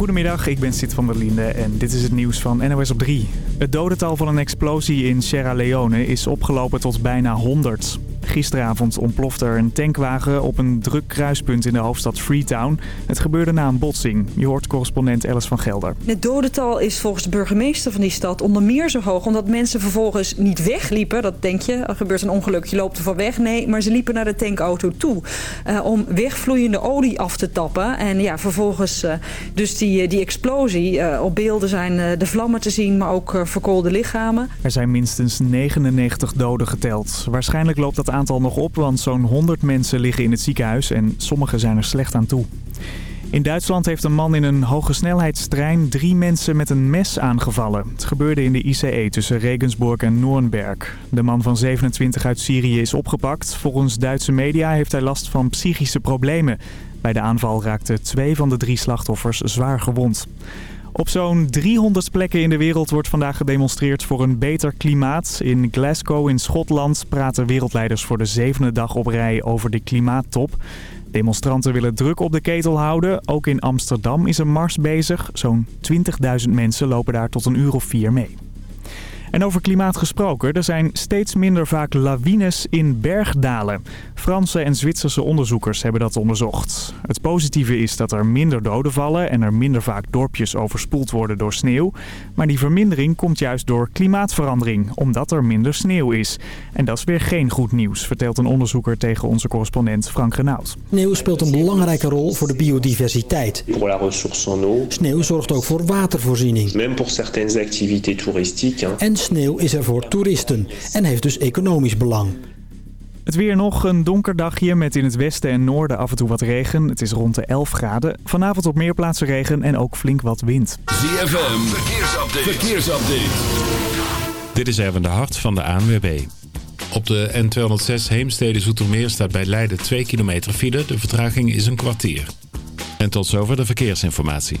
Goedemiddag, ik ben Sid van der Linde en dit is het nieuws van NOS op 3. Het dodental van een explosie in Sierra Leone is opgelopen tot bijna 100. Gisteravond ontplofte er een tankwagen op een druk kruispunt in de hoofdstad Freetown. Het gebeurde na een botsing. Je hoort correspondent Alice van Gelder. Het dodental is volgens de burgemeester van die stad onder meer zo hoog... omdat mensen vervolgens niet wegliepen. Dat denk je, er gebeurt een ongeluk, je loopt er van weg. Nee, maar ze liepen naar de tankauto toe uh, om wegvloeiende olie af te tappen. En ja, vervolgens uh, dus die, die explosie. Uh, op beelden zijn de vlammen te zien, maar ook verkoolde lichamen. Er zijn minstens 99 doden geteld. Waarschijnlijk loopt dat aantal nog op, want zo'n 100 mensen liggen in het ziekenhuis en sommigen zijn er slecht aan toe. In Duitsland heeft een man in een hogesnelheidstrein drie mensen met een mes aangevallen. Het gebeurde in de ICE tussen Regensburg en Noornberg. De man van 27 uit Syrië is opgepakt. Volgens Duitse media heeft hij last van psychische problemen. Bij de aanval raakten twee van de drie slachtoffers zwaar gewond. Op zo'n 300 plekken in de wereld wordt vandaag gedemonstreerd voor een beter klimaat. In Glasgow in Schotland praten wereldleiders voor de zevende dag op rij over de klimaattop. Demonstranten willen druk op de ketel houden. Ook in Amsterdam is een mars bezig. Zo'n 20.000 mensen lopen daar tot een uur of vier mee. En over klimaat gesproken, er zijn steeds minder vaak lawines in bergdalen. Franse en Zwitserse onderzoekers hebben dat onderzocht. Het positieve is dat er minder doden vallen en er minder vaak dorpjes overspoeld worden door sneeuw. Maar die vermindering komt juist door klimaatverandering, omdat er minder sneeuw is. En dat is weer geen goed nieuws, vertelt een onderzoeker tegen onze correspondent Frank Renaud. Sneeuw speelt een belangrijke rol voor de biodiversiteit. Sneeuw zorgt ook voor watervoorziening. En sneeuw is er voor toeristen en heeft dus economisch belang. Het weer nog een donker dagje met in het westen en noorden af en toe wat regen. Het is rond de 11 graden. Vanavond op meer plaatsen regen en ook flink wat wind. ZFM, verkeersupdate. verkeersupdate. Dit is Erwin de Hart van de ANWB. Op de N206 Heemstede-Zoetermeer staat bij Leiden 2 kilometer file. De vertraging is een kwartier. En tot zover de verkeersinformatie.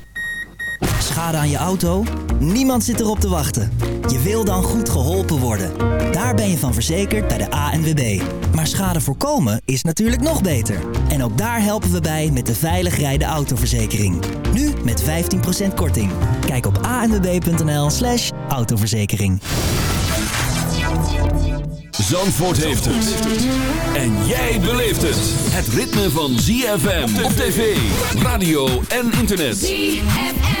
Schade aan je auto? Niemand zit erop te wachten. Je wil dan goed geholpen worden. Daar ben je van verzekerd bij de ANWB. Maar schade voorkomen is natuurlijk nog beter. En ook daar helpen we bij met de veilig rijden autoverzekering. Nu met 15% korting. Kijk op anwb.nl slash autoverzekering. Zandvoort heeft het. En jij beleeft het. Het ritme van ZFM op tv, radio en internet. ZFM.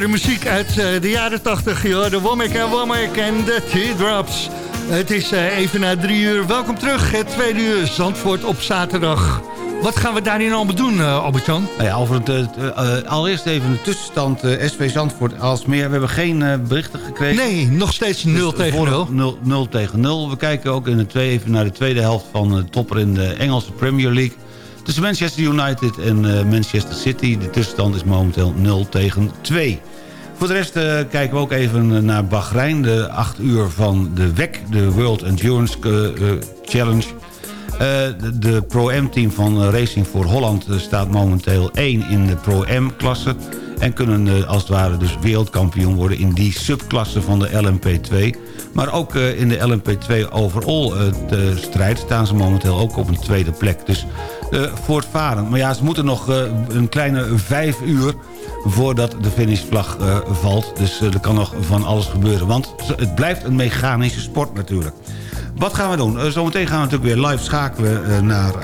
Lekkere muziek uit uh, de jaren 80. De Womack en Womack en de Teardrops. Het is uh, even na drie uur. Welkom terug, het tweede uur Zandvoort op zaterdag. Wat gaan we daarin allemaal doen, uh, Albert-Jan? Nou ja, Alfred, uh, allereerst even de tussenstand SV Zandvoort als meer. We hebben geen berichten gekregen. Nee, nog steeds 0 dus tegen 0. 0 tegen 0. We kijken ook in de tweede, even naar de tweede helft van de topper in de Engelse Premier League. Tussen Manchester United en Manchester City. De tussenstand is momenteel 0 tegen 2. Voor de rest kijken we ook even naar Bahrein. De 8 uur van de WEC, de World Endurance Challenge eh, de Pro-M-team van eh, Racing voor Holland eh, staat momenteel 1 in de Pro-M-klasse. En kunnen als het ware dus wereldkampioen worden in die subklasse van de LMP2. Maar ook in de LMP2 overall strijd staan ze momenteel ook op een tweede plek. Dus voortvarend. Maar ja, ze moeten nog een kleine vijf uur voordat de finishvlag valt. Dus er kan nog van alles gebeuren. Want het blijft een mechanische sport natuurlijk. Wat gaan we doen? Zometeen gaan we natuurlijk weer live schakelen naar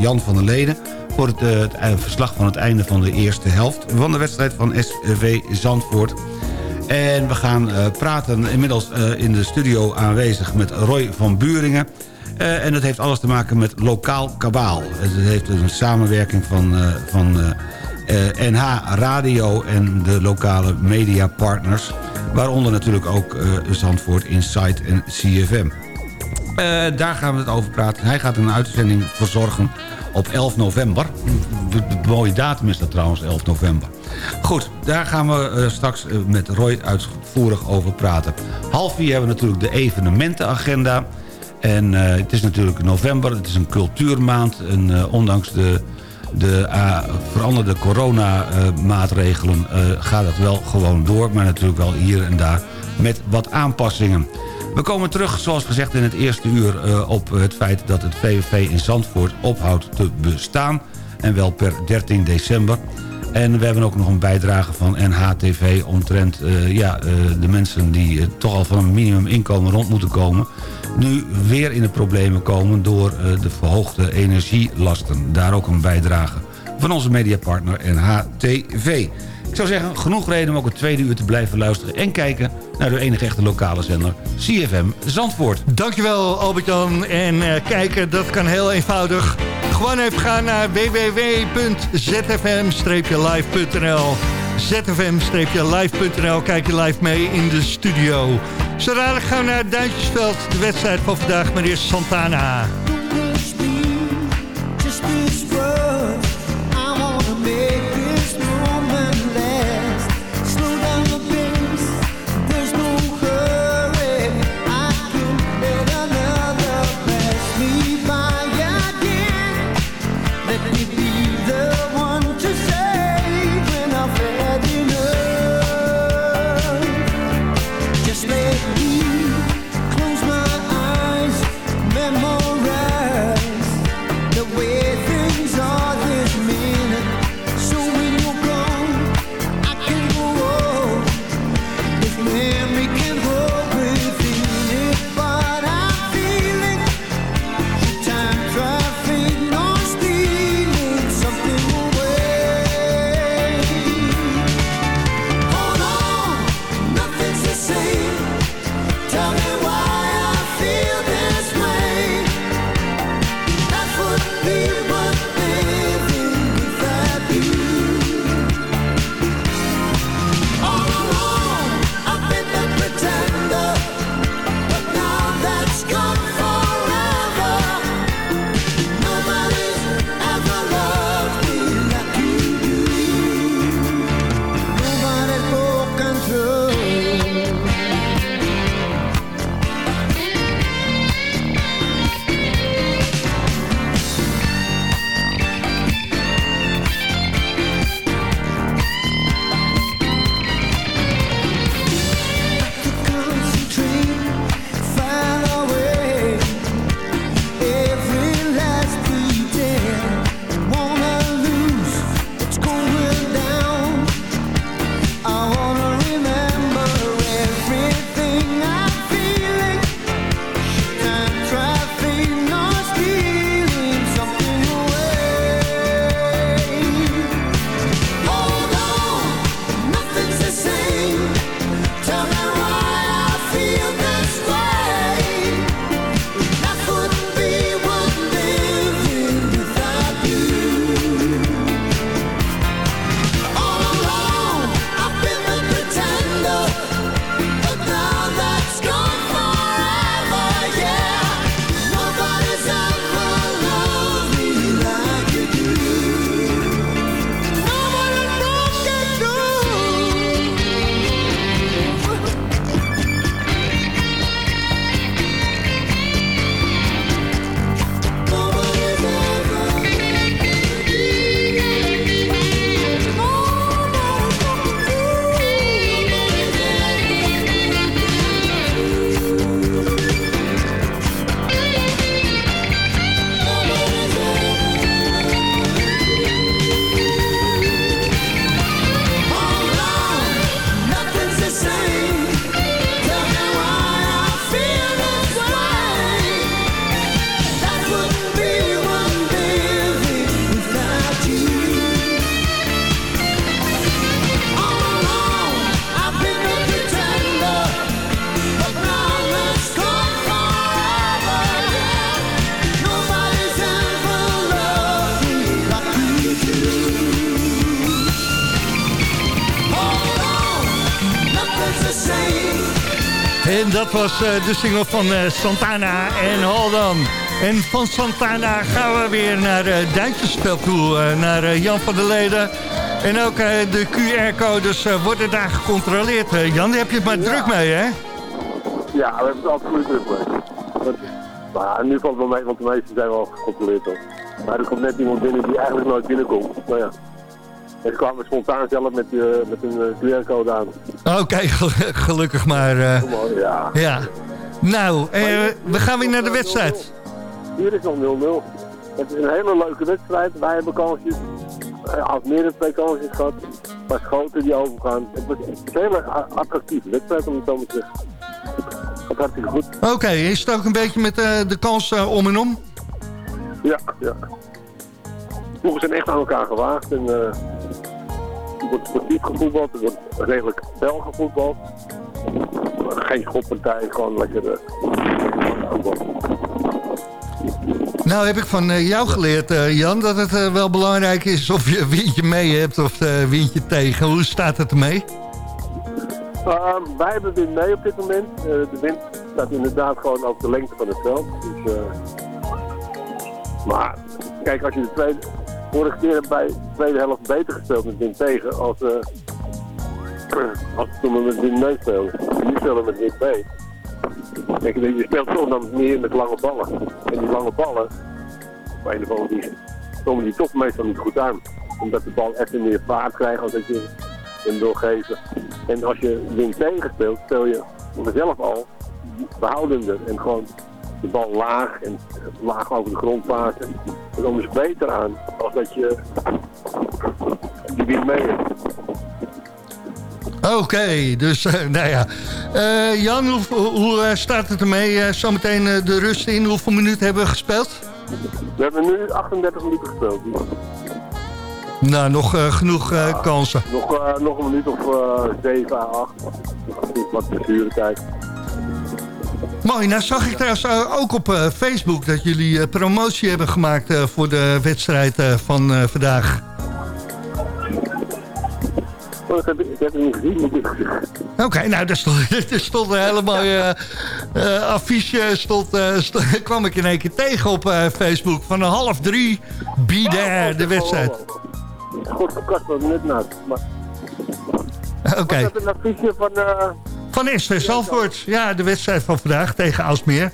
Jan van der Leden... voor het, het, verslag van het einde van de eerste helft... van de wedstrijd van SV Zandvoort. En we gaan praten inmiddels in de studio aanwezig met Roy van Buringen... en dat heeft alles te maken met lokaal kabaal. Het heeft een samenwerking van, van NH Radio en de lokale mediapartners... waaronder natuurlijk ook Zandvoort Insight en CFM. Daar gaan we het over praten. Hij gaat een uitzending verzorgen op 11 november. Mooie datum is dat trouwens, 11 november. Goed, daar gaan we straks met Roy uitvoerig over praten. Half vier hebben we natuurlijk de evenementenagenda. En het is natuurlijk november, het is een cultuurmaand. En ondanks de, de veranderde coronamaatregelen gaat het wel gewoon door. Maar natuurlijk wel hier en daar met wat aanpassingen. We komen terug, zoals gezegd in het eerste uur... Op het feit dat het VVV in Zandvoort ophoudt te bestaan. En wel per 13 december. En we hebben ook nog een bijdrage van NHTV... omtrent ja, de mensen die toch al van een minimuminkomen rond moeten komen... nu weer in de problemen komen door de verhoogde energielasten. Daar ook een bijdrage van onze mediapartner NHTV. Ik zou zeggen, genoeg reden om ook het tweede uur te blijven luisteren... en kijken naar de enige echte lokale zender, CFM Zandvoort. Dankjewel Albert-Jan. En uh, kijken, dat kan heel eenvoudig. Gewoon even gaan naar www.zfm-live.nl zfm-live.nl Kijk je live mee in de studio. Zodra gaan we naar Duintjesveld, de wedstrijd van vandaag, eerst Santana. Dat was uh, de single van uh, Santana en Hold On. En van Santana gaan we weer naar uh, Duitsersveld toe, naar Jan van der Leden. En ook de QR-codes worden daar gecontroleerd. Jan, daar heb je het maar druk mee, hè? Ja, we hebben het absoluut druk mee. Maar, nu valt het wel mee, want de meeste zijn wel gecontroleerd. Hoor. Maar er komt net iemand binnen die eigenlijk nooit binnenkomt. Nou ja, en kwamen spontaan zelf met, uh, met een uh, QR-code aan. Oké, gelukkig maar. Uh, ja. ja. Nou, we gaan weer naar de wedstrijd. Hier is nog 0-0. Het is een hele leuke wedstrijd. Wij hebben kansjes. Als meer dan twee kansjes gehad. Maar schoten die overgaan. Het was een hele attractieve wedstrijd om het zo te zeggen. Hartstikke goed. Oké, is het ook een beetje met de kans om en om? Ja, ja. Ploegen zijn echt aan elkaar gewaagd. En, wordt sportief gevoetbald, er wordt redelijk fel gevoetbald. Geen schoppartij, gewoon lekker... Uh, nou heb ik van uh, jou geleerd, uh, Jan, dat het wel belangrijk is of je windje mee hebt of windje tegen. Hoe staat het ermee? Wij hebben wind mee op dit moment. de wind staat inderdaad gewoon over de lengte van het veld. Dus, maar kijk, als je de tweede, vorige keer bij de tweede helft beter gespeeld met wind tegen als, uh, als toen we met wind mee speelden. Nu spelen we met wind mee. Je speelt toch dan meer met lange ballen. En die lange ballen, bij de bal die komen die toch meestal niet goed aan. Omdat de bal even meer vaart krijgt als dat je hem doorgeven. En als je wind tegen speelt, speel je vanzelf al behoudender en gewoon de bal laag en laag over de grond pasen. Dan komen ze beter aan als dat je die wind mee hebt. Oké, dus uh, nou ja. Uh, Jan, hoe, hoe uh, staat het ermee? Uh, zometeen de rust in. Hoeveel minuten hebben we gespeeld? We hebben nu 38 minuten gespeeld. Nou, nog genoeg kansen. Nog, nog een minuut of 7 à 8. Wat blessuretijd. Mooi, nou zag ik trouwens eh, ook op uh, Facebook dat jullie uh, promotie hebben gemaakt uh, voor de wedstrijd van vandaag. Oh, ik, heb, ik heb het niet gezien. Oké, okay, nou, er stond, er stond een hele mooie affiche, stond, stond, kwam ik in één keer tegen op Facebook. Van een half drie, be there, oh, de wedstrijd. Goed was net naast. Oké. Okay. Was dat een affiche van... Van SV Zalvoort. Ja, de wedstrijd van vandaag tegen Aalsmeer.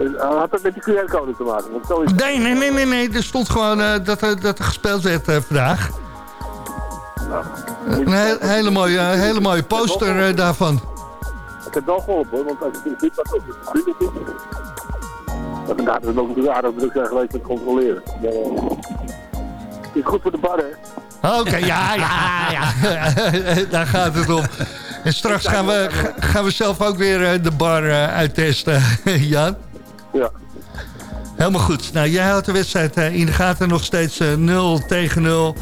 Uh, had dat met die QR-code te maken? Want zo is nee, nee, nee, nee, nee. Er stond gewoon uh, dat, er, dat er gespeeld werd uh, vandaag. Nou, een he hele, mooie, hele mooie poster daarvan. Het heeft wel geholpen hoor, want als je het ziet wat op de tribune zit... Dan gaat het ook natuurlijk aardig druk zijn geweest met controleren. Het is goed voor de bar, hè? Oké, ja, ja, ja. Daar gaat het om. En straks gaan we, gaan we zelf ook weer eh, de bar eh, uittesten, Jan. Ja. Helemaal goed. Nou, jij houdt de wedstrijd eh, in de gaten nog steeds 0 tegen 0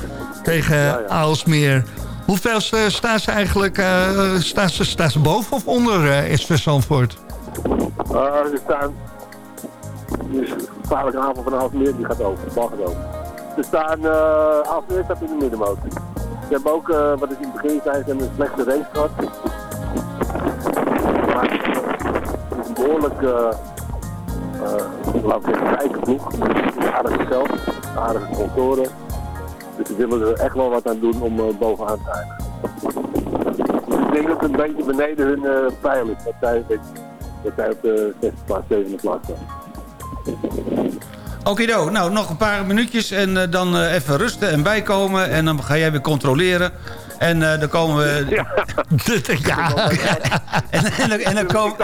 tegen ja, ja. Aalsmeer. Hoeveel staan ze eigenlijk? Uh, staan, ze, staan ze boven of onder uh, SV Zandvoort? Uh, ze staan... Er een gevaarlijke aanval van Aalsmeer, die gaat over. De bal gaat over. Ze staan... Uh, Aalsmeer staat in de middenmotor. Ze hebben ook, uh, wat ik in het begin zei, een slechte race gehad. Maar het is een behoorlijk, uh, uh, laten we zeggen, rijke. Aardige geld, aardige sponsoren. Dus we willen er echt wel wat aan doen om bovenaan te eindigen. Ik denk dat het een beetje beneden hun pijl is. Dat zij, dat zij op de zesde plaats, zevende plaats staan. Okido, nou nog een paar minuutjes en uh, dan uh, even rusten en bijkomen. En dan ga jij weer controleren. En uh, dan komen we... Ja. ja. en, en, en, dan komen...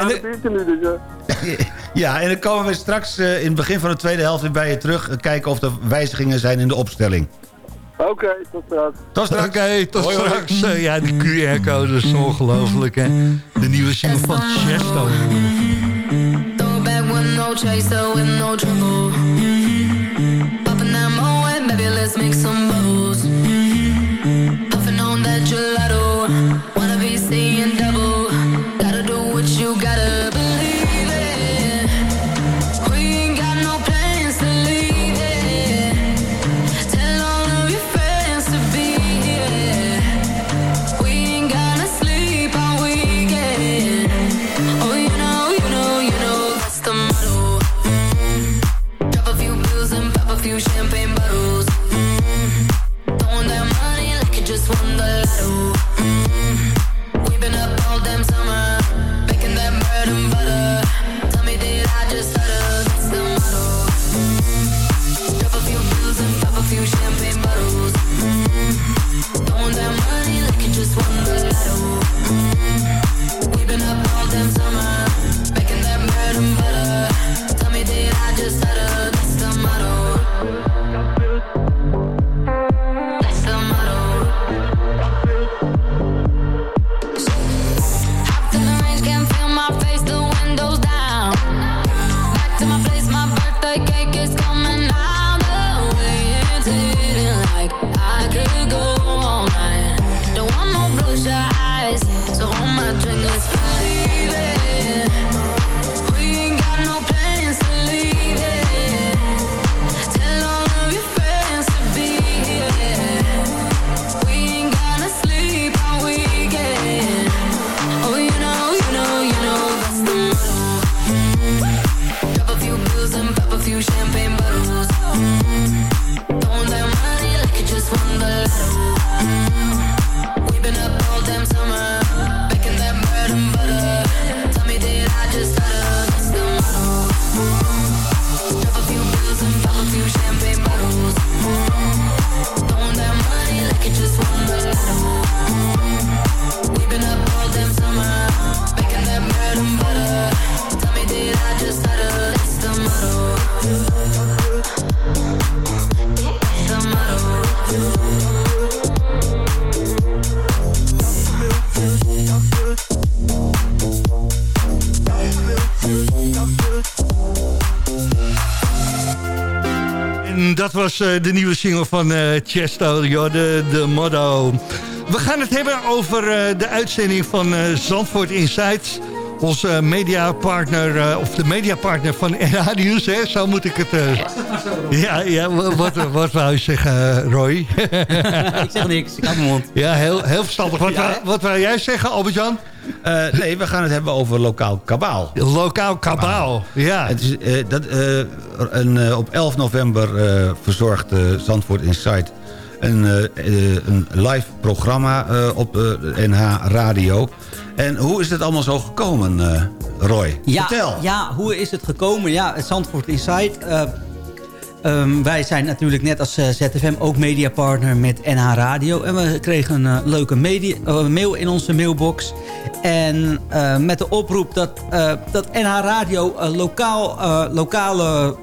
ja, en dan komen we straks in het begin van de tweede helft weer bij je terug. Kijken of er wijzigingen zijn in de opstelling. Oké, okay, tot straks. Tot straks. Oké, okay, tot hoi, straks. Hoi. ja, die QR-code is ongelooflijk, hè. De nieuwe single van Chesto. no chaser with no trouble. Let's make some bubbles. De nieuwe single van uh, Chesto, de, de motto. We gaan het hebben over uh, de uitzending van Zandvoort Insights. Onze mediapartner, of de mediapartner van NH Nieuws, hè? zo moet ik het... ja, ja wat, wat wou je zeggen, Roy? ik zeg niks, ik hou mijn mond. Ja, heel, heel verstandig. Wat, ja, wou, wat wou jij zeggen, Albert-Jan? Uh, nee, we gaan het hebben over lokaal kabaal. Lokaal kabaal, ja. Het is, uh, dat, uh, een, op 11 november verzorgt Zandvoort Insight een, een live programma op NH Radio. En hoe is het allemaal zo gekomen, Roy? Ja, Vertel. Ja, hoe is het gekomen? Ja, Zandvoort Insight... Um, wij zijn natuurlijk net als uh, ZFM ook mediapartner met NH Radio. En we kregen een uh, leuke media, uh, mail in onze mailbox. En met de oproep dat, dat NH Radio lokaal, lokale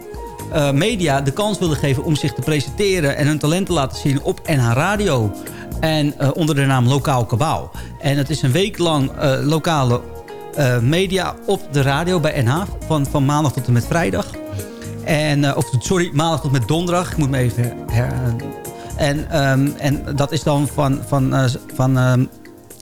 media de kans wilde geven... om zich te presenteren en hun talent te laten zien op NH Radio. En onder de naam Lokaal Kabaal. En het is een week lang lokale media op de radio bij NH. Van, van maandag tot en met vrijdag. En, uh, of sorry, maandag tot met donderdag. Ik moet me even her... En, um, en dat is dan van, van, uh, van um,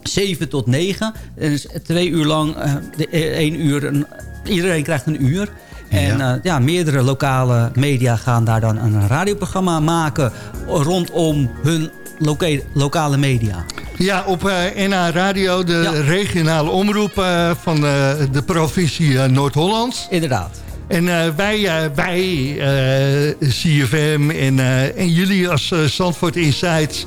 7 tot 9. Dus twee uur lang, uh, één uur, een, iedereen krijgt een uur. En ja. Uh, ja. meerdere lokale media gaan daar dan een radioprogramma maken... rondom hun loka lokale media. Ja, op uh, NA Radio, de ja. regionale omroep uh, van de provincie Noord-Holland. Inderdaad. En wij, wij CFM en, en jullie als Zandvoort Insights...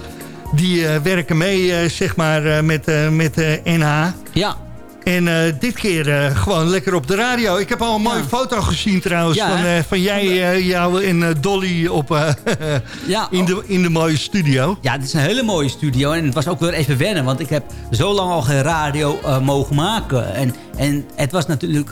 die werken mee, zeg maar, met, met NH. Ja. En dit keer gewoon lekker op de radio. Ik heb al een mooie ja. foto gezien trouwens... Ja, van, van jij, jou en Dolly op, ja, in, de, in de mooie studio. Ja, het is een hele mooie studio. En het was ook weer even wennen. Want ik heb zo lang al geen radio mogen maken. En, en het was natuurlijk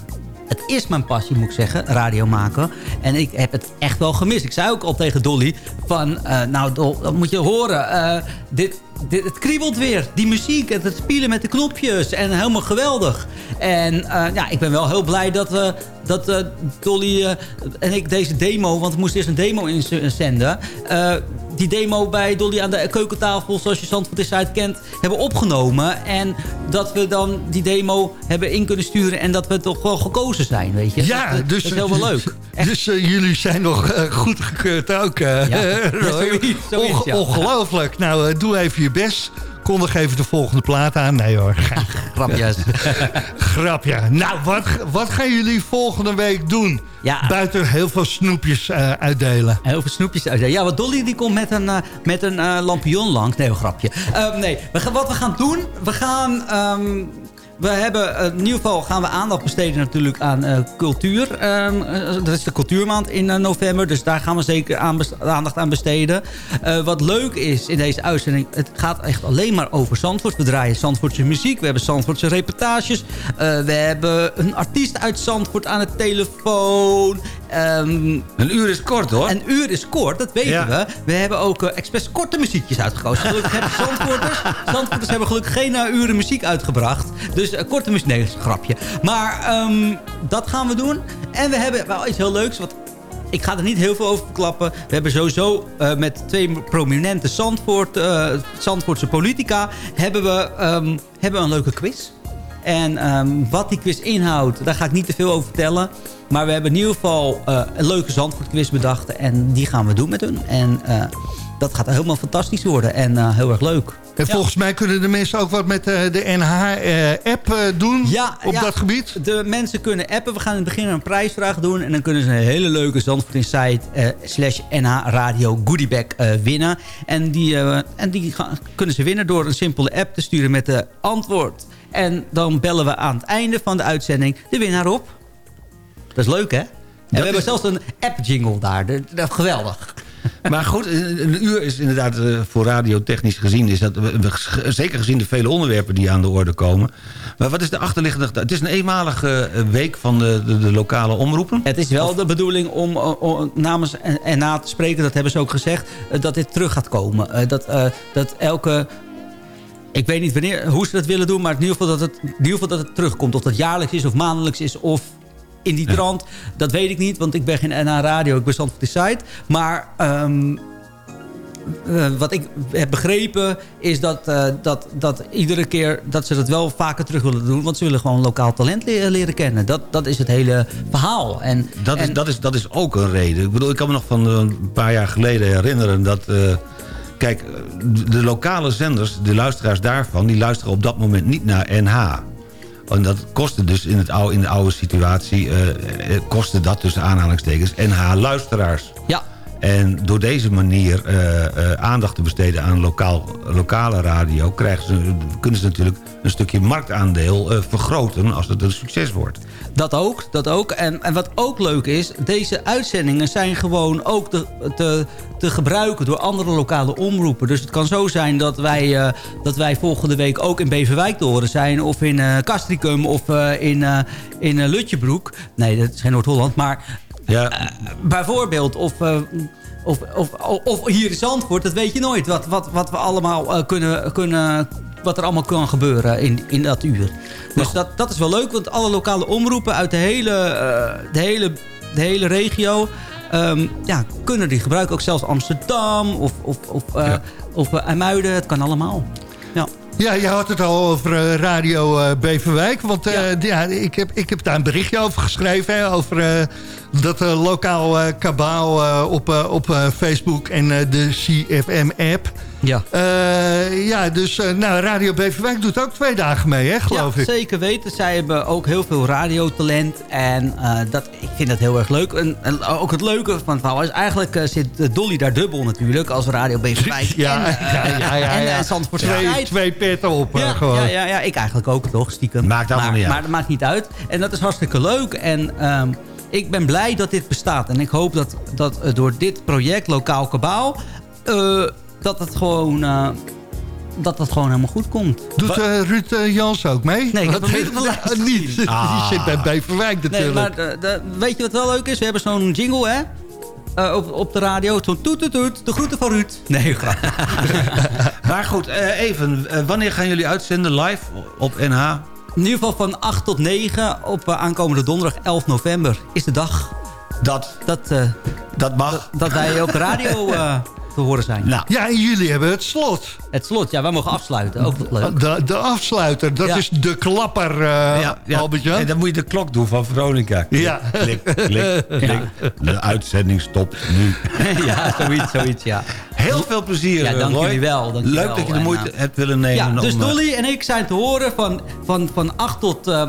het is mijn passie, moet ik zeggen, radio maken. En ik heb het echt wel gemist. Ik zei ook al tegen Dolly van, nou, dat moet je horen. Dit, dit, het kriebelt weer. Die muziek en het spelen met de knopjes. En helemaal geweldig. En uh, ja, ik ben wel heel blij dat, we dat uh, Dolly en ik deze demo... want we moesten eerst een demo inzenden... die demo bij Dolly aan de keukentafel... zoals je Zandvoort is kent, hebben opgenomen. En dat we dan die demo hebben in kunnen sturen... en dat we toch wel gekozen zijn, weet je. Ja, dat, dus, dat is heel wel leuk. Echt. Dus jullie zijn nog goed gekeurd ook, ja. ja zoiets, zoiets, Onge ja. Ongelooflijk. Nou, doe even je best. Kondig even de volgende plaat aan. Nee hoor. Grapjes. Grapje. Nou, wat, wat gaan jullie volgende week doen? Ja. Buiten heel veel snoepjes uh, uitdelen. Heel veel snoepjes uitdelen. Ja, wat Dolly die komt met een, uh, met een uh, lampion langs. Nee, een grapje. Uh, nee, we gaan, wat we gaan doen... We gaan... Um, we hebben, in ieder geval gaan we aandacht besteden natuurlijk aan uh, cultuur. Um, uh, dat is de cultuurmaand in uh, november. Dus daar gaan we zeker aan aandacht aan besteden. wat leuk is in deze uitzending. Het gaat echt alleen maar over Zandvoort. We draaien Zandvoortse muziek. We hebben Zandvoortse reportages. we hebben een artiest uit Zandvoort aan de telefoon. Um, een uur is kort hoor. Een uur is kort, dat weten ja. we. We hebben ook expres korte muziekjes uitgekozen. Gelukkig hebben Zandvoorters, Zandvoorters hebben gelukkig geen uren muziek uitgebracht. Dus uh, korte muziek, nee, dat is een grapje. Maar um, dat gaan we doen. En we hebben wel iets heel leuks. Wat ik ga er niet heel veel over verklappen. We hebben sowieso met twee prominente Zandvoort, Zandvoortse politica... hebben we, um, hebben een leuke quiz. En ehm, wat die quiz inhoudt, daar ga ik niet te veel over vertellen. Maar we hebben in ieder geval een leuke Zandvoort quiz bedacht. En die gaan we doen met hun. En dat gaat helemaal fantastisch worden. En heel erg leuk. En volgens mij kunnen de mensen ook wat met uh, de NH-app uh, doen ja, op ja, dat gebied. De mensen kunnen appen. We gaan in het begin een prijsvraag doen. En dan kunnen ze een hele leuke Zandvoort Insight uh, slash NH Radio goodiebag winnen. En die, en die gaan, kunnen ze winnen door een simpele app te sturen met de antwoord. En dan bellen we aan het einde van de uitzending de winnaar op. Dat is leuk, hè? En we hebben zelfs een app-jingle daar. Dat, dat, geweldig. Maar goed, een uur is inderdaad eh, voor radiotechnisch gezien... Is dat, zeker gezien de vele onderwerpen die aan de orde komen. Maar wat is de achterliggende... Het is een eenmalige eh, week van de, de, de lokale omroepen. Het is wel de bedoeling om, om, namens en na te spreken... dat hebben ze ook gezegd, eh, dat dit terug gaat komen. Dat, dat elke ik weet niet wanneer, hoe ze dat willen doen, maar in ieder, geval dat het, in ieder geval dat het terugkomt. Of dat jaarlijks is of maandelijks is of in die trant. Dat weet ik niet, want ik ben geen NH Radio. Ik ben stand de site. Maar... Um, uh, wat ik heb begrepen is dat, uh, dat, dat iedere keer dat ze dat wel vaker terug willen doen. Want ze willen gewoon lokaal talent le leren kennen. Dat, dat is het hele verhaal. En, dat, is, dat, is, dat is ook een reden. Ik bedoel, ik kan me nog van een paar jaar geleden herinneren dat... Uh, kijk, de lokale zenders, de luisteraars daarvan... die luisteren op dat moment niet naar NH. En dat kostte dus in, het oude, in de oude situatie... Uh, kostte dat tussen aanhalingstekens NH-luisteraars. Ja. En door deze manier uh, uh, aandacht te besteden aan lokaal, lokale radio... Krijgen ze, kunnen ze natuurlijk een stukje marktaandeel uh, vergroten als het een succes wordt. Dat ook, dat ook. En, en wat ook leuk is, deze uitzendingen zijn gewoon ook te, te, gebruiken door andere lokale omroepen. Dus het kan zo zijn dat wij, dat wij volgende week ook in Beverwijk te horen zijn. Of in uh, Castricum of in, in Lutjebroek. Nee, dat is geen Noord-Holland. Maar ja. bijvoorbeeld of... Of, of, of, hier in Zandvoort, dat weet je nooit. Wat, wat, wat we allemaal kunnen, kunnen, wat er allemaal kan gebeuren in, in dat uur. Dus dat, dat is wel leuk, want alle lokale omroepen uit de hele, uh, de hele, de hele regio... Um, ja, kunnen die gebruiken. Ook zelfs Amsterdam of, of, of, uh, ja. of IJmuiden. Het kan allemaal. Ja. Ja, je had het al over Radio Beverwijk. Want ja. ja. ik, heb, ik heb daar een berichtje over geschreven. Hè, over dat lokaal kabaal op, op Facebook en de CFM-app. Ja. Uh, ja, dus uh, nou, Radio Beverwijk doet ook twee dagen mee, hè, geloof ja, ik. zeker weten. Zij hebben ook heel veel radiotalent. En uh, dat, ik vind dat heel erg leuk. En, en ook het leuke van het verhaal is... eigenlijk zit Dolly daar dubbel natuurlijk... als Radio Beverwijk ja, en, ja, ja, ja, ja, en Zandvoort twee, twee petten op, ja, gewoon. Ja, ja, ja, ik eigenlijk ook toch, stiekem. Maakt allemaal maar, niet uit. Maar dat maakt niet uit. En dat is hartstikke leuk. En... Um, ik ben blij dat dit bestaat. En ik hoop dat, dat door dit project, Lokaal Kabaal... Uh, dat het gewoon... Uh, dat dat gewoon helemaal goed komt. Doet uh, Ruud uh, Jans ook mee? Nee, ik heb hem niet. Ah. Die zit bij Beverwijk natuurlijk. Nee, maar de, de, weet je wat wel leuk is? We hebben zo'n jingle, hè? Uh, op, op de radio. Zo'n toet, toet, toet. De groeten van Ruud. Nee, graag. maar goed, even. wanneer gaan jullie uitzenden live op NH? In ieder geval van 8 tot 9 op aankomende donderdag 11 november is de dag. Dat, dat, dat mag. Dat, dat wij op de radio te horen zijn. Nou. Ja, en jullie hebben het slot. Het slot, ja, wij mogen afsluiten. Ook wat leuk. De, de afsluiter, dat ja. is de klapper, uh, ja, ja. Albert-Jan. En dan moet je de klok doen van Veronica. Ja. Klik, klik, klik. De uitzending stopt nu. ja, zoiets, zoiets, ja. Heel veel plezier, Ja, dank Roy. jullie wel. Dank Leuk wel. dat je de moeite en, hebt willen nemen. Ja, dus om, Dolly en ik zijn te horen van, van, van 8 tot... Uh,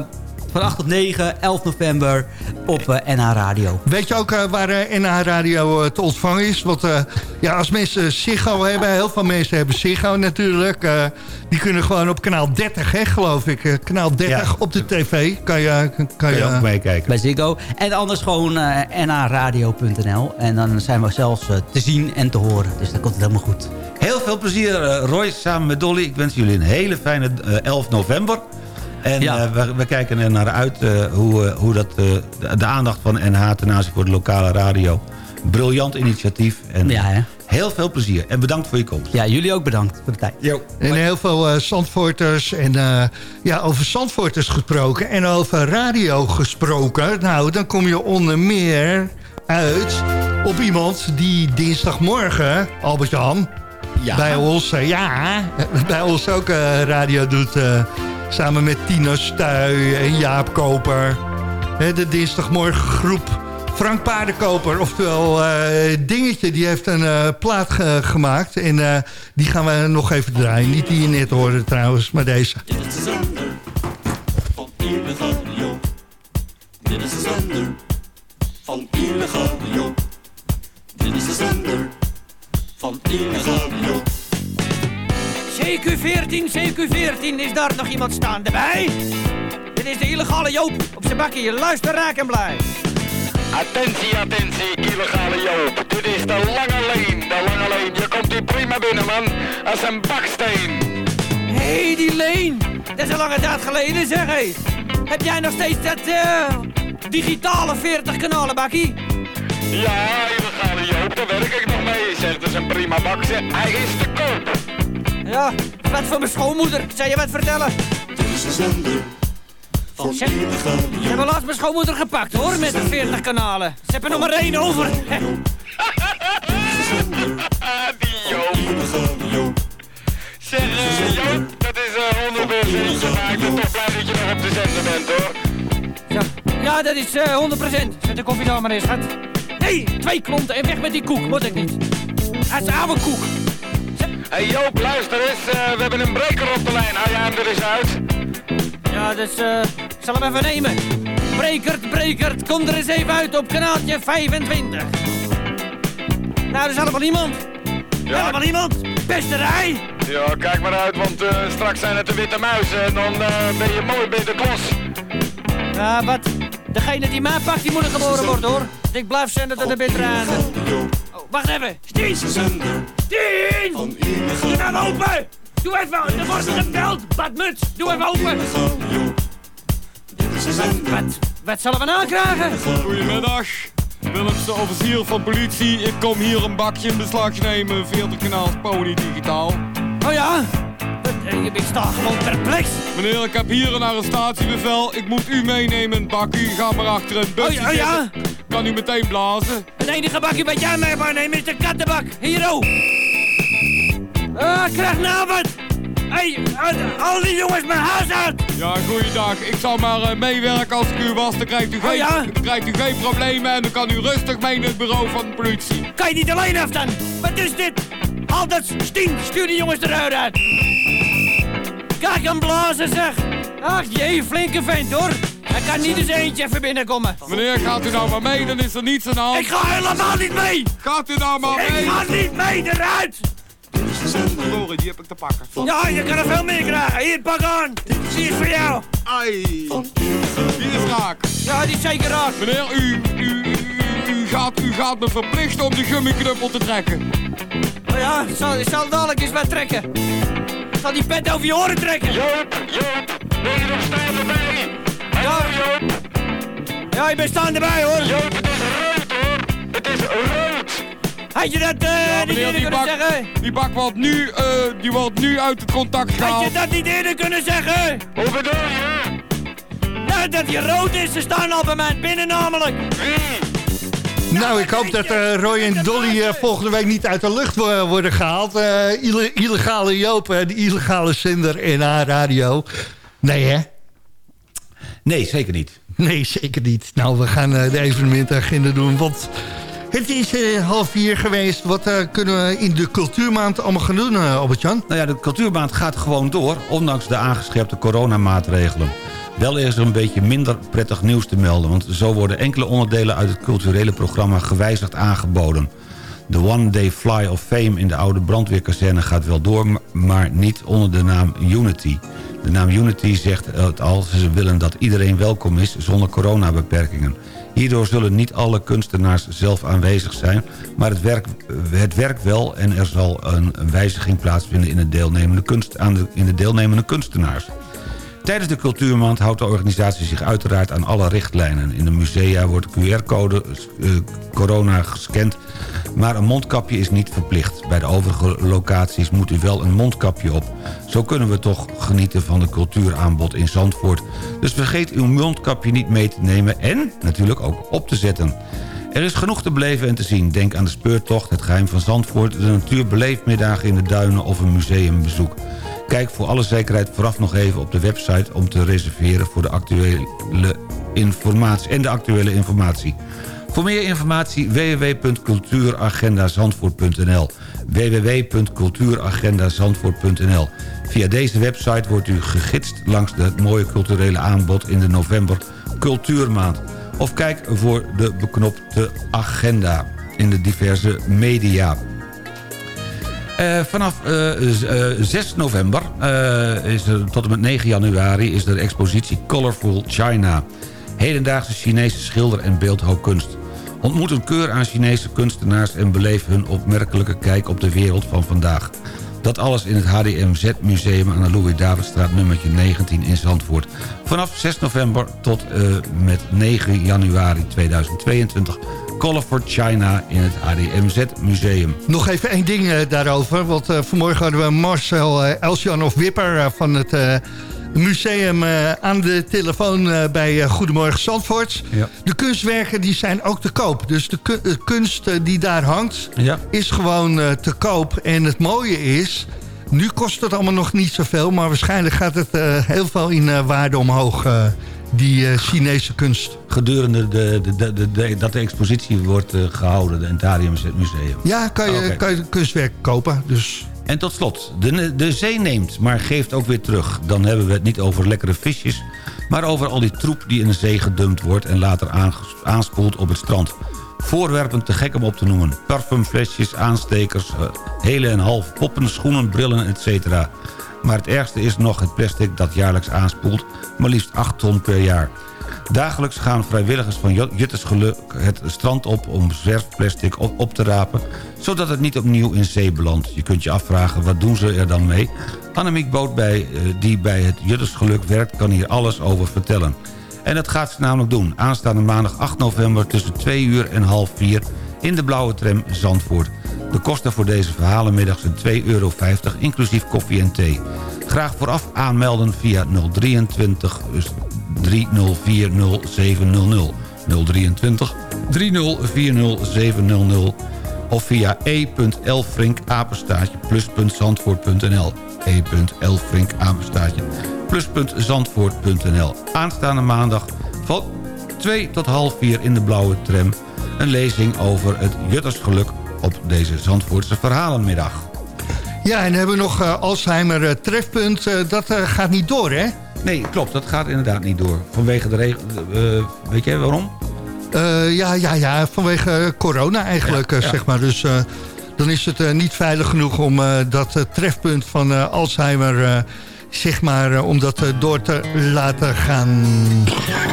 van 8 tot 9, 11 november op uh, NH Radio. Weet je ook uh, waar uh, NH Radio te ontvangen is? Want ja, als mensen Ziggo hebben, heel veel mensen hebben Ziggo natuurlijk. die kunnen gewoon op kanaal 30, hè, geloof ik. kanaal 30 ja. op de tv. Kan je, kan, kan je, ook meekijken. Bij Ziggo. En anders gewoon nhradio.nl. En dan zijn we zelfs te zien en te horen. Dus dat komt het helemaal goed. Heel veel plezier, Roy, samen met Dolly. Ik wens jullie een hele fijne 11 november. En ja. uh, we, we, kijken er naar uit uh, hoe, uh, hoe dat, de, de, aandacht van NH ten aanzien voor de lokale radio. Briljant initiatief. En ja, heel veel plezier. En bedankt voor je komst. Ja, jullie ook bedankt voor de tijd. Jo. En heel veel Zandvoorters. En ja, over Zandvoorters gesproken. En over radio gesproken. Nou, dan kom je onder meer uit op iemand die dinsdagmorgen, Albert-Jan... Ja. Bij ons, ja, bij ons ook radio doet... samen met Tino Stuy en Jaap Koper. de dinsdagmorgengroep Frank Paardenkoper, oftewel uh, Dingetje, die heeft een uh, plaat ge gemaakt. En uh, die gaan we nog even draaien. Niet die je net hoorde trouwens, maar deze. Dit is de zender van illegaal Joop. Dit is de zender van illegaal Joop. Dit is de zender van illegaal Joop. CQ14, CQ14, is daar nog iemand staande bij? Dit is de illegale Joop op zijn bakje. Luister, raak en blij. Attentie, attentie, illegale Joop. Dit is de lange leen, de lange leen. Je komt hier prima binnen, man. Als een baksteen. Hé, hey, die leen. Dat is een lange tijd geleden, zeg hé. Heb jij nog steeds dat uh, digitale 40 kanalen bakkie? Ja, illegale Joop, daar werk ik nog mee. Zeg, het is een prima bak, hij is te koop. Ja, wat voor mijn schoonmoeder. Zou je wat vertellen? Een zender van Ze hebben laatst mijn schoonmoeder gepakt hoor, met de 40 kanalen. Ze hebben er nog maar één over. Zeg, uh, Joop, dat is uh, 100% maar ik ben toch blij dat je nog op de zender bent hoor. Ja, ja dat is uh, 100%. Zet de koffie dan maar eens, schat. Nee, twee klonten en weg met die koek, moet ik niet. Dat is oude koek. Hé hey Joop, luister eens, uh, we hebben een breker op de lijn. Hou jij hem er eens uit? Ja, dus uh, ik zal hem even nemen. Brekert, Brekert, kom er eens even uit op kanaaltje 25. Nou, er is allemaal iemand. Ja. Allemaal iemand. Beste rij. Ja, kijk maar uit, want uh, straks zijn het de witte muizen en dan ben je mooi bij de klos. Ja, wat? Degene die mij pakt, die moet er geboren worden, hoor. Ik blijf zenden tot de bitter aan. Oh, wacht even. Stien! Stien! Doe nou open! Doe even, er wordt gebeld. Badmuts, doe even open. Wat, wat zullen we nou krijgen? Goedemiddag. Willemse officier van politie. Ik kom hier een bakje in beslag nemen. 40 kanaal Pony Digitaal. Oh ja? Ik sta gewoon perplex. Meneer, ik heb hier een arrestatiebevel. Ik moet u meenemen, bakje. Ga maar achter een busje oh, oh ja? Kan u meteen blazen? Het enige bakje wat jij mee nemen is de kattenbak. Hier, oh. Ah, krijg nou wat! Hey, al die jongens mijn huis uit! Ja, goeiedag. Ik zal maar uh, meewerken als ik u was. Dan krijgt u, oh, geen, ja? dan krijgt u geen problemen en dan kan u rustig mee naar het bureau van de politie. Kan je niet alleen af dan? Wat is dit? Altijd stien, stuur die jongens eruit uit. Kijk hem blazen zeg. Ach jee, flinke vent hoor. Hij kan niet eens eentje even binnenkomen. Meneer, gaat u nou maar mee, dan is er niets aan de hand. Ik ga helemaal niet mee! Gaat u nou maar mee! Ik ga niet mee, eruit! Verloren, die heb ik te pakken. Ja, je kan er veel meer krijgen. Hier, pak aan. Die is voor jou. Ai. Die is raak. Ja, die is zeker raak. Meneer, u, u, u, gaat, u gaat me verplichten om die gummiknuppel te trekken. Oh ja, ik zal, ik zal dadelijk eens wat trekken. Ik zal die pet over je oren trekken. Joop, Joop, ben je nog staan erbij? Ja, Joop. Ja, ik ben staan erbij hoor. Joop, het is rood hoor. Het is rood. Had je dat uh, niet eerder kunnen bak, zeggen? Die bak wordt nu, uh, die wordt nu uit het contact gehaald. Had je dat niet eerder kunnen zeggen? Hoe bedoel je? Nou, dat hij rood is. Ze staan al bij mij binnen namelijk. Nou, ik hoop dat uh, Roy en Dolly uh, volgende week niet uit de lucht worden gehaald. Uh, illegale Joop, de illegale zender NH Radio. Nee, hè? Nee, zeker niet. Nee, zeker niet. Nou, we gaan de evenementagenda doen, want het is uh, half vier geweest. Wat uh, kunnen we in de cultuurmaand allemaal gaan doen, uh, Albert-Jan? Nou ja, de cultuurmaand gaat gewoon door, ondanks de aangescherpte coronamaatregelen. Wel is er een beetje minder prettig nieuws te melden... want zo worden enkele onderdelen uit het culturele programma gewijzigd aangeboden. De One Day Fly of Fame in de oude brandweerkazerne gaat wel door... maar niet onder de naam Unity. De naam Unity zegt het al, ze willen dat iedereen welkom is zonder coronabeperkingen. Hierdoor zullen niet alle kunstenaars zelf aanwezig zijn... maar het werkt het werk wel en er zal een wijziging plaatsvinden in de deelnemende, kunst, aan de, in de deelnemende kunstenaars. Tijdens de cultuurmaand houdt de organisatie zich uiteraard aan alle richtlijnen. In de musea wordt de QR-code uh, corona gescand, maar een mondkapje is niet verplicht. Bij de overige locaties moet u wel een mondkapje op. Zo kunnen we toch genieten van de cultuuraanbod in Zandvoort. Dus vergeet uw mondkapje niet mee te nemen en natuurlijk ook op te zetten. Er is genoeg te beleven en te zien. Denk aan de speurtocht, het geheim van Zandvoort... de natuurbeleefmiddagen in de duinen of een museumbezoek. Kijk voor alle zekerheid vooraf nog even op de website... om te reserveren voor de actuele informatie en de actuele informatie. Voor meer informatie www.cultuuragendazandvoort.nl www.cultuuragendazandvoort.nl Via deze website wordt u gegidst langs het mooie culturele aanbod in de november Cultuurmaand. Of kijk voor de beknopte agenda in de diverse media. Uh, vanaf uh, uh, 6 november is tot en met 9 januari is er expositie Colorful China. Hedendaagse Chinese schilder- en beeldhouwkunst. Ontmoet een keur aan Chinese kunstenaars en beleef hun opmerkelijke kijk op de wereld van vandaag. Dat alles in het HDMZ Museum aan de Louis-Davidstraat nummertje 19 in Zandvoort. Vanaf 6 november tot uh, met 9 januari 2022. Color for China in het HDMZ Museum. Nog even één ding uh, daarover. Want uh, vanmorgen hadden we Marcel Elsjan of Wipper van het museum uh, aan de telefoon uh, bij uh, Goedemorgen Zandvoort. Ja. De kunstwerken die zijn ook te koop. Dus de kunst die daar hangt ja. is gewoon te koop. En het mooie is, nu kost het allemaal nog niet zoveel... maar waarschijnlijk gaat het heel veel in waarde omhoog... die Chinese kunst. Gedurende de, de, de, de, dat de expositie wordt gehouden, het Arium Museum. Ja, kan je, okay. kan je kunstwerk kopen. Dus... En tot slot, de, de zee neemt, maar geeft ook weer terug. Dan hebben we het niet over lekkere visjes... maar over al die troep die in de zee gedumpt wordt... en later aanspoelt op het strand. Voorwerpen te gek om op te noemen. Parfumflesjes, aanstekers, hele en half poppen, schoenen, brillen, etc. Maar het ergste is nog het plastic dat jaarlijks aanspoelt... maar liefst 8 ton per jaar. Dagelijks gaan vrijwilligers van Juttersgeluk het strand op om zwerfplastic op, te rapen... zodat het niet opnieuw in zee belandt. Je kunt je afvragen, wat doen ze er dan mee? Annemiek Boot, bij, die bij het Juttersgeluk werkt, kan hier alles over vertellen. En dat gaat ze namelijk doen. Aanstaande maandag 8 november tussen 2 uur en half 4 in de blauwe tram Zandvoort. De kosten voor deze verhalenmiddag zijn 2,50 euro, inclusief koffie en thee. Graag vooraf aanmelden via 023 dus 3040700. 023 3040700 of via e.elfrink apenstaatje plus.zandvoort.nl plus.zandvoort.nl Aanstaande maandag van 2 tot half 4 in de blauwe tram... een lezing over het Juttersgeluk op deze Zandvoortse Verhalenmiddag. Ja, en hebben we nog uh, Alzheimer uh, trefpunt. Uh, dat gaat niet door, hè? Nee, klopt. Dat gaat inderdaad niet door. Vanwege de regen... weet jij waarom? ja, ja, ja. Vanwege corona eigenlijk, ja, ja. zeg maar. Dus dan is het niet veilig genoeg om dat trefpunt van Alzheimer... zeg maar, om dat door te laten gaan.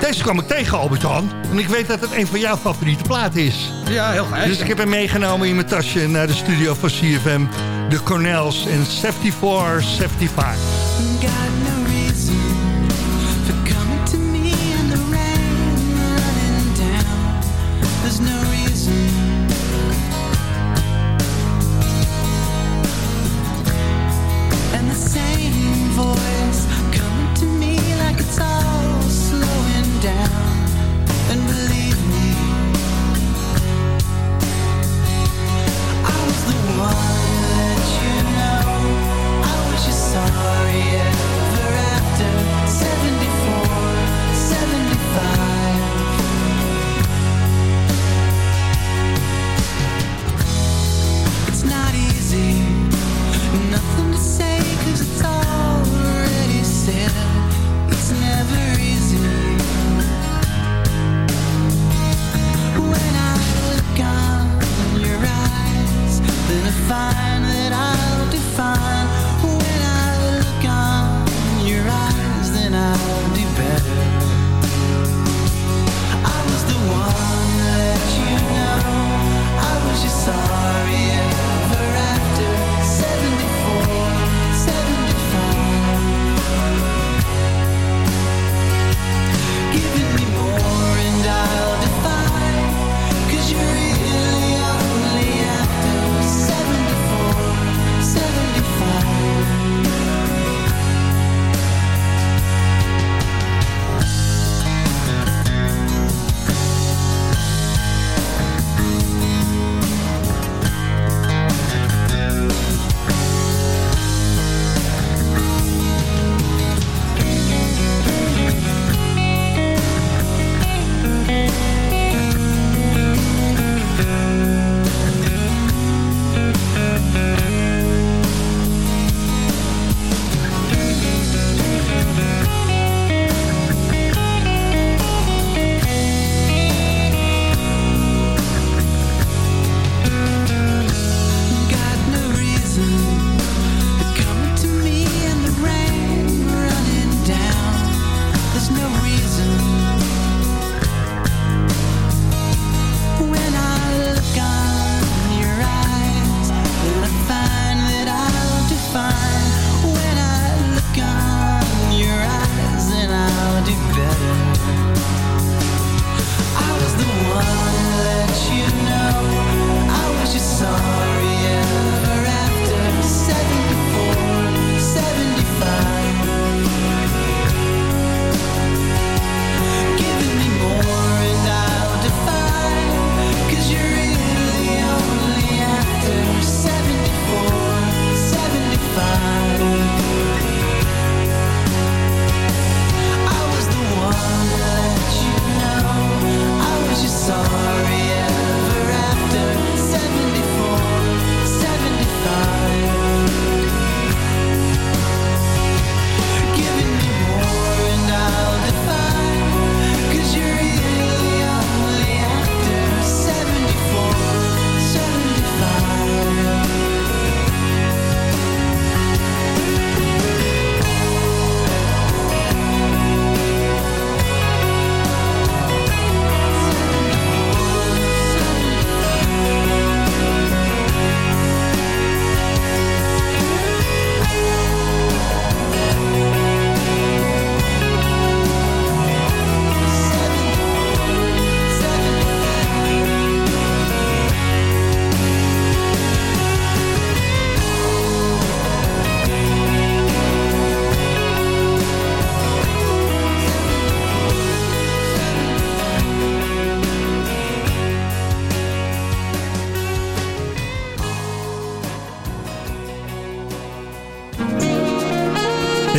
Deze kwam ik tegen, Albert-Jan. En ik weet dat het een van jouw favoriete platen is. Ja, heel graag. Dus ik heb hem meegenomen in mijn tasje naar de studio van CFM. De Cornels in 74, 75.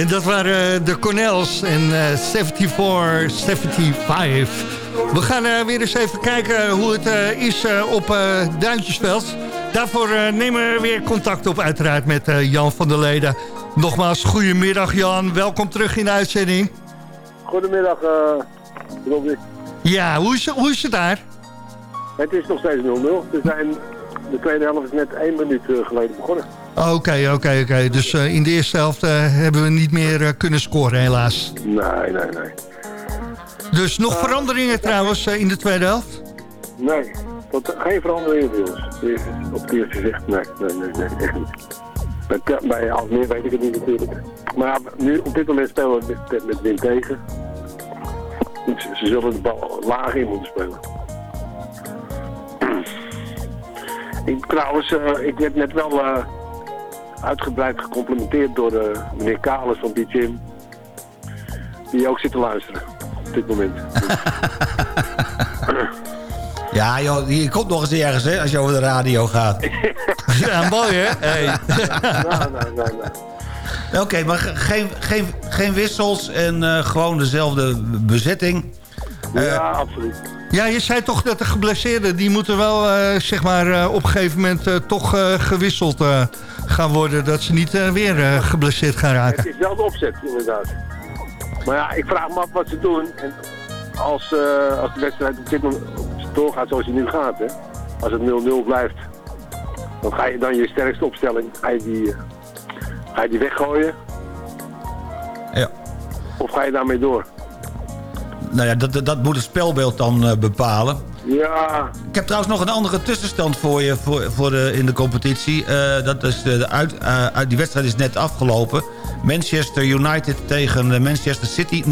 En dat waren de Cornels en uh, 74, 75. We gaan uh, weer eens even kijken hoe het uh, is op Duintjesveld. Daarvoor nemen we weer contact op uiteraard met Jan van der Leden. Nogmaals, goedemiddag Jan. Welkom terug in de uitzending. Goedemiddag, Robby. Ja, hoe is, hoe is het daar? Het is nog steeds 0-0. We zijn, de tweede helft is net één minuut geleden begonnen. Oké, oké, oké. Dus uh, in de eerste helft uh, hebben we niet meer uh, kunnen scoren, helaas. Nee, nee, nee. Dus nog veranderingen trouwens in de tweede helft? Nee, tot, geen veranderingen ons. Op het eerste gezicht, nee, nee, nee, nee echt niet. Bij, bij Alsmeer weet ik het niet natuurlijk. Maar nu, op dit moment spelen we met, met wind tegen. Dus ze zullen de bal laag in moeten spelen. Ik, trouwens, ik werd net wel uitgebreid gecomplimenteerd door uh, meneer Kalis van die gym. Die ook zit te luisteren op dit moment. ja, joh, je komt nog eens ergens, hè, als je over de radio gaat. ja, mooi, hè? Hey. nee, nee, nee, nee. Oké, maar geen, geen, geen wissels en uh, gewoon dezelfde bezetting. Uh, ja, absoluut. Ja, je zei toch dat de geblesseerden... die moeten wel uh, zeg maar, uh, op een gegeven moment uh, toch gewisseld gaan worden. Dat ze niet weer geblesseerd gaan raken. Het is wel de opzet, inderdaad. Maar ja, ik vraag me af wat ze doen. En als, als de wedstrijd op dit moment doorgaat zoals het nu gaat... Hè, als het 0-0 blijft... dan ga je dan je sterkste opstelling... ga je die, ga je die weggooien. Ja. Of ga je daarmee door? nou ja, dat, dat moet het spelbeeld dan bepalen. Ja. Ik heb trouwens nog een andere tussenstand voor je voor, voor de, in de competitie. Uh, dat is de, uit, uh, uit, die wedstrijd is net afgelopen. Manchester United tegen Manchester City 0-2. 0-2,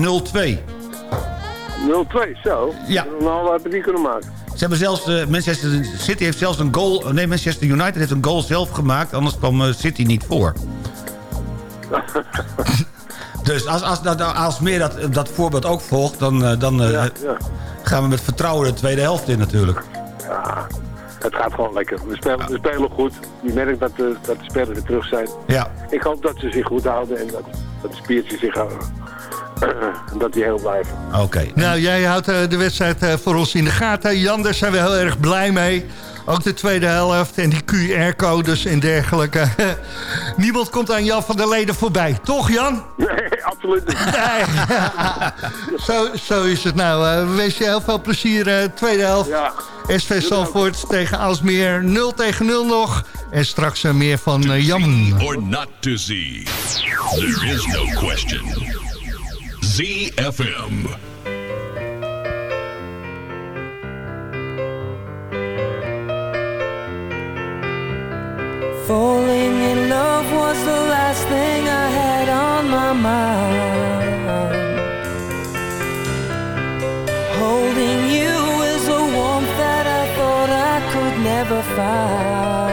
zo? Ja. Nou, hebben die kunnen maken. Ze hebben zelfs, uh, Manchester City heeft zelfs een goal... Nee, Manchester United heeft een goal zelf gemaakt. Anders kwam City niet voor. Dus als, als, als meer dat, dat voorbeeld ook volgt... dan, dan ja, ja. Gaan we met vertrouwen de tweede helft in natuurlijk. Ja, het gaat gewoon lekker. We spelen, we spelen goed. Je merkt dat de, dat de spelers weer terug zijn. Ja. Ik hoop dat ze zich goed houden en dat, dat de spiertjes zich houden. En dat die heel blijven. Oké. Okay. Nou, jij houdt uh, de wedstrijd uh, voor ons in de gaten. Jan, daar zijn we heel erg blij mee. Ook de tweede helft en die QR-codes en dergelijke. Niemand komt aan Jan van der Leden voorbij. Toch, Jan? Nee, absoluut niet. Nee. zo, zo is het nou. Uh, we wensen je heel veel plezier. Uh, tweede helft. Ja. SV Salford tegen Alsmeer. 0 tegen 0 nog. En straks uh, meer van Jan. or not to see. There is no question. ZFM. Falling in love was the last thing I had on my mind. Holding you is a warmth that I thought I could never find.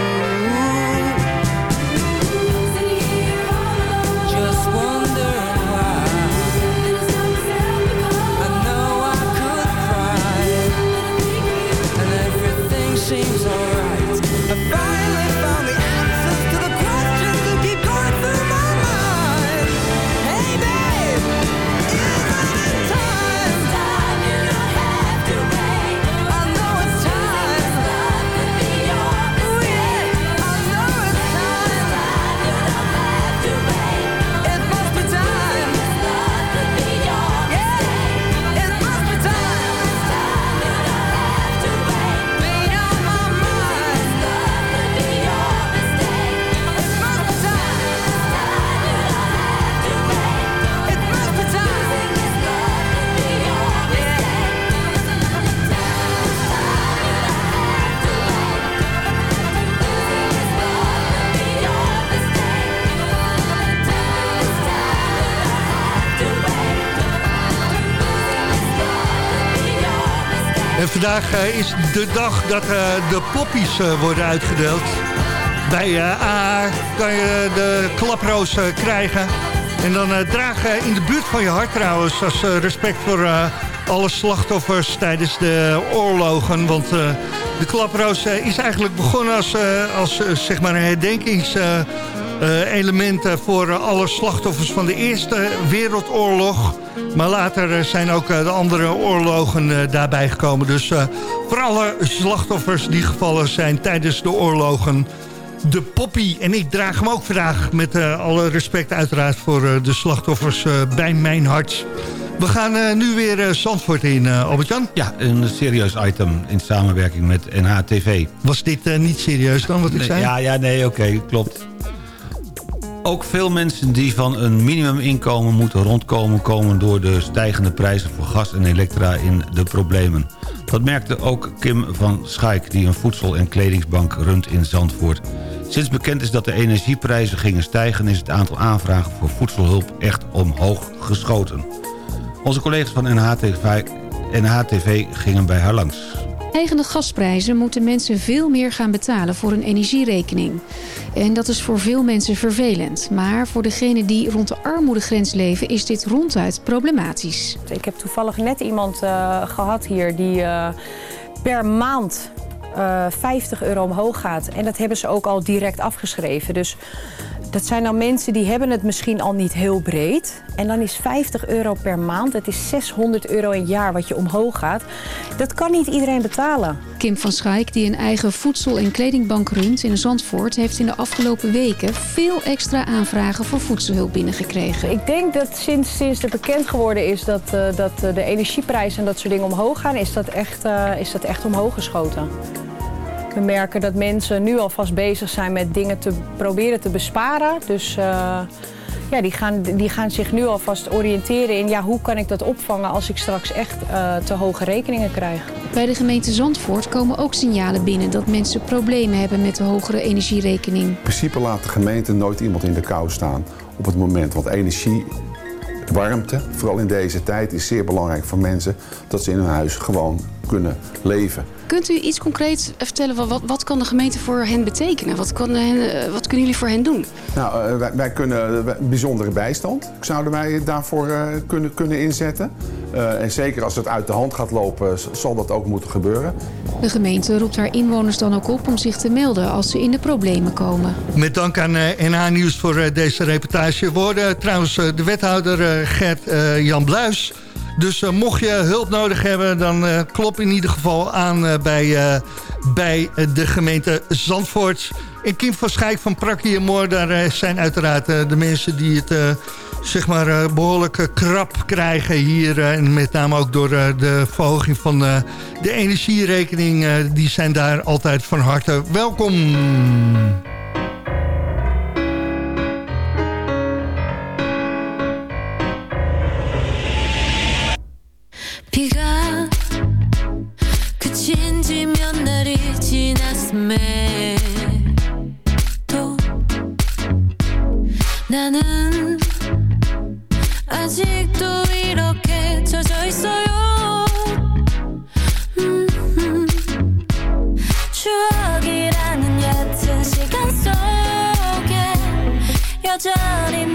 En vandaag eh, is de dag dat eh, de poppies eh, worden uitgedeeld. Bij eh, AA kan je de klaproos eh, krijgen. En dan eh, dragen in de buurt van je hart trouwens... als eh, respect voor eh, alle slachtoffers tijdens de oorlogen. Want eh, de klaproos eh, is eigenlijk begonnen als, eh, als eh, zeg maar een herdenkings... eh, elementen voor eh, alle slachtoffers van de Eerste Wereldoorlog. Maar later eh, zijn ook de andere oorlogen daarbij gekomen. Dus voor alle slachtoffers die gevallen zijn tijdens de oorlogen... de poppy. En ik draag hem ook vandaag met alle respect uiteraard... voor de slachtoffers bij mijn hart. We gaan nu weer Zandvoort in, Albert-Jan. Ja, een serieus item in samenwerking met NHTV. Was dit niet serieus dan, wat ik Nee, zei? Ja, ja, nee, oké, klopt. Ook veel mensen die van een minimuminkomen moeten rondkomen... komen door de stijgende prijzen voor gas en elektra in de problemen. Dat merkte ook Kim van Schaik... die een voedsel- en kledingsbank runt in Zandvoort. Sinds bekend is dat de energieprijzen gingen stijgen... is het aantal aanvragen voor voedselhulp echt omhoog geschoten. Onze collega's van NHTV, NHTV gingen bij haar langs. Stijgende gasprijzen moeten mensen veel meer gaan betalen voor een energierekening. En dat is voor veel mensen vervelend. Maar voor degenen die rond de armoedegrens leven is dit ronduit problematisch. Ik heb toevallig net iemand eh, gehad hier die eh, per maand eh 50 euro omhoog gaat. En dat hebben ze ook al direct afgeschreven. Dus dat zijn dan mensen die hebben het misschien al niet heel breed. En dan is 50 euro per maand, dat is 600 euro een jaar wat je omhoog gaat. Dat kan niet iedereen betalen. Kim van Schaik, die een eigen voedsel- en kledingbank runt in Zandvoort... heeft in de afgelopen weken veel extra aanvragen voor voedselhulp binnengekregen. Ik denk dat sinds, sinds er bekend geworden is dat, eh, dat de energieprijzen en dat soort dingen omhoog gaan, is dat echt, eh, is dat echt omhoog geschoten. We merken dat mensen nu alvast bezig zijn met dingen te proberen te besparen. Dus eh, ja, die, gaan, die gaan zich nu alvast oriënteren in ja, hoe kan ik dat opvangen als ik straks echt eh, te hoge rekeningen krijg. Bij de gemeente Zandvoort komen ook signalen binnen... dat mensen problemen hebben met de hogere energierekening. In principe laat de gemeente nooit iemand in de kou staan op het moment. Want energie, warmte, vooral in deze tijd, is zeer belangrijk voor mensen. Dat ze in hun huis gewoon kunnen leven. Kunt u iets concreets vertellen? Wat, wat, wat kan de gemeente voor hen betekenen? Wat, kan hen, eh, wat kunnen jullie voor hen doen? Nou, eh, wij, wij kunnen bijzondere bijstand zouden wij daarvoor eh, kunnen, kunnen inzetten. Eh, en zeker als het uit de hand gaat lopen, zal dat ook moeten gebeuren. De gemeente roept haar inwoners dan ook op om zich te melden als ze in de problemen komen. Met dank aan eh, NH Nieuws voor eh, deze reportage. We hoorden trouwens eh, de wethouder eh, Gert eh, Jan Bluis. Dus eh, mocht je hulp nodig hebben, dan eh, klop in ieder geval aan eh, bij, bij de gemeente Zandvoort. En Kim van Schijk van Prakkie en Moor, daar zijn uiteraard de mensen die het... zeg maar eh, behoorlijk eh, krap krijgen hier. en met name ook door de verhoging van de energierekening. die zijn daar altijd van harte welkom. Turning.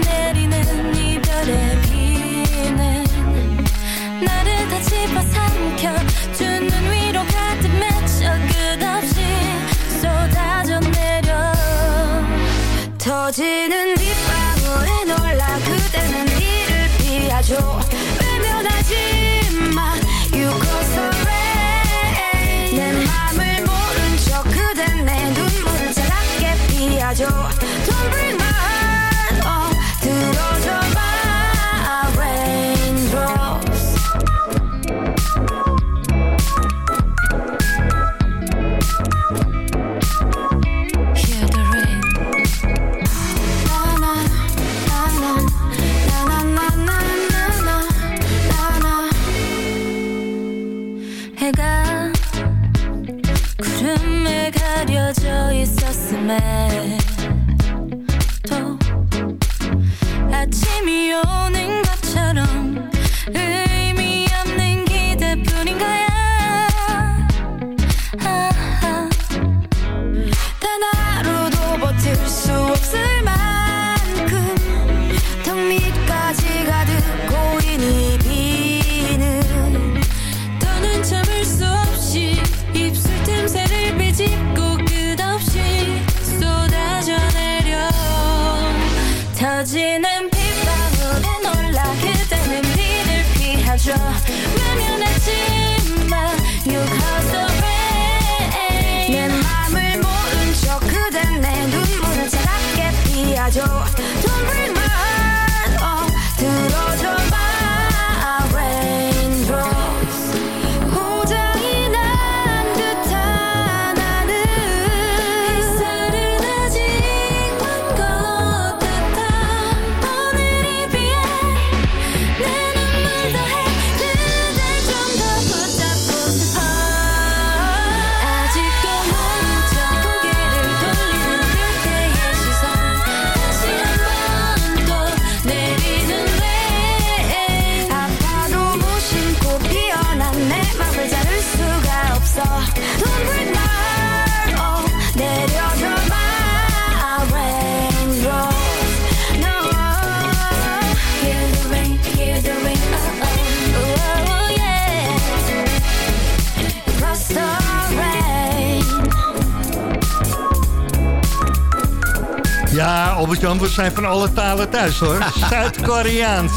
Albert-Jan, we zijn van alle talen thuis hoor. Zuid-Koreaans.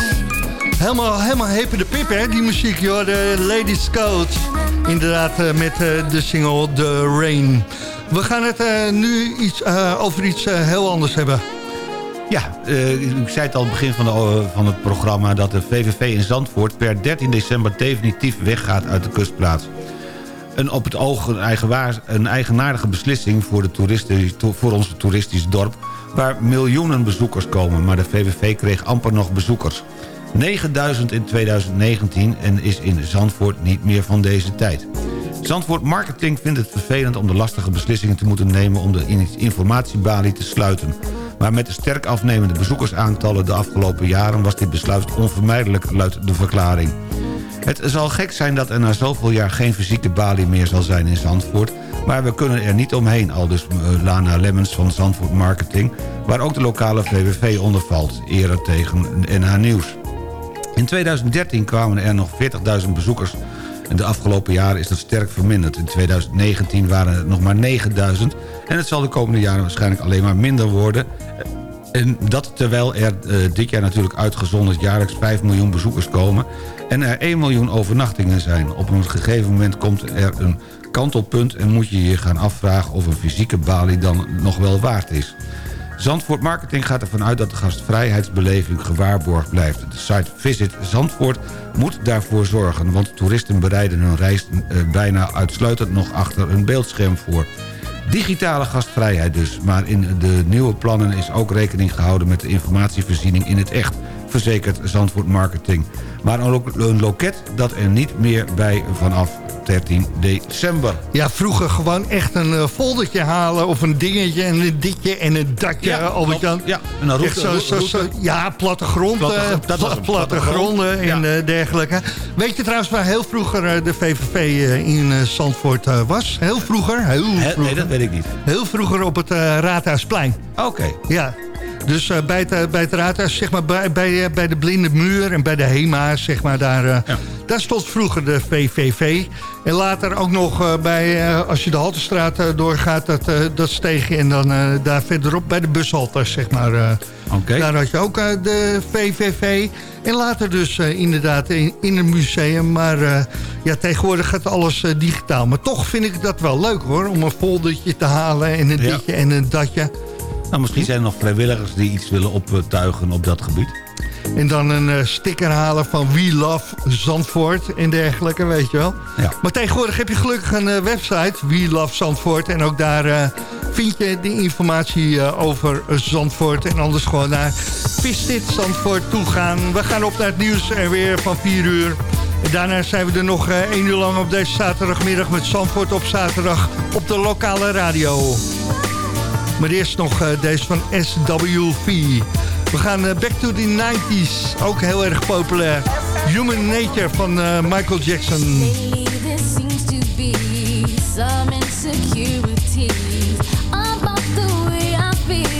Helemaal, helemaal hepe de pip hè, die muziek joh. De Ladies Code. Inderdaad, eh, met eh, de single The Rain. We gaan het eh, nu iets, over iets heel anders hebben. Ja, ik zei het al aan het begin van, de, van het programma... dat de VVV in Zandvoort per 13 december definitief weggaat uit de kustplaats. Een op het oog een, eigenwaar- een eigenaardige beslissing voor, de toeristen, to- voor ons toeristisch dorp... waar miljoenen bezoekers komen, maar de VVV kreeg amper nog bezoekers. 9000 in 2019 en is in Zandvoort niet meer van deze tijd. Zandvoort Marketing vindt het vervelend om de lastige beslissingen te moeten nemen... om de in- informatiebalie te sluiten. Maar met de sterk afnemende bezoekersaantallen de afgelopen jaren... was dit besluit onvermijdelijk, luidt de verklaring. Het zal gek zijn dat er na zoveel jaar geen fysieke balie meer zal zijn in Zandvoort... maar we kunnen er niet omheen, aldus eh, Lana Lemmens van Zandvoort Marketing... waar ook de lokale VVV onder valt, eerder tegen NH Nieuws. In 2013 kwamen er nog 40.000 bezoekers en de afgelopen jaren is dat sterk verminderd. In 2019 waren het nog maar 9000 en het zal de komende jaren waarschijnlijk alleen maar minder worden... En dat terwijl er eh, dit jaar natuurlijk uitgezonderd jaarlijks 5 miljoen bezoekers komen... en er 1 miljoen overnachtingen zijn. Op een gegeven moment komt er een kantelpunt... en moet je je gaan afvragen of een fysieke balie dan nog wel waard is. Zandvoort Marketing gaat ervan uit dat de gastvrijheidsbeleving gewaarborgd blijft. De site Visit Zandvoort moet daarvoor zorgen... want toeristen bereiden hun reis eh, bijna uitsluitend nog achter een beeldscherm voor... Digitale gastvrijheid dus. Maar in de nieuwe plannen is ook rekening gehouden... met de informatievoorziening in het echt, verzekert Zandvoort Marketing. Maar een, lo- een loket dat er niet meer bij vanaf 13 december. Ja, vroeger gewoon echt een eh, foldertje halen of een dingetje en een ditje en een datje, Ja, Albert-Jan. klopt. Ja, en route- zo, zo, ja, plattegrond, Platte- eh, en Ja. eh, dergelijke. Weet je trouwens waar heel vroeger eh, de VVV eh, in eh, Zandvoort eh, was? Heel vroeger, heel vroeger. Nee, dat weet ik niet. Heel vroeger op het eh, Raadhuisplein. Oké. Ja, Dus eh, bij, het, eh, bij het raadhuis, zeg maar, bij, bij, eh, bij de Blinde Muur en bij de HEMA, zeg maar, daar, daar stond vroeger de VVV. En later ook nog bij, als je de Haltestraat doorgaat, dat, dat steeg je. En dan daar verderop bij de bushalte, zeg maar. Daar had je ook de VVV. En later dus inderdaad in, in een museum. Maar ja, tegenwoordig gaat alles digitaal. Maar toch vind ik dat wel leuk hoor, om een foldertje te halen en een Ja. ditje en een datje. Nou, misschien zijn er nog vrijwilligers die iets willen optuigen op dat gebied. En dan een eh, sticker halen van We Love Zandvoort en dergelijke, weet je wel. Ja. Maar tegenwoordig heb je gelukkig een eh, website, We Love Zandvoort. En ook daar eh, vind je de informatie over Zandvoort. En anders gewoon naar Visit Zandvoort toe gaan. We gaan op naar het nieuws en weer van 4 uur. En daarna zijn we er nog eh, één uur lang op deze zaterdagmiddag met Zandvoort op zaterdag op de lokale radio. Maar eerst nog eh, deze van SWV. We gaan eh, back to the 90s. Ook heel erg populair. Human Nature van eh, Michael Jackson. Some about the way I feel,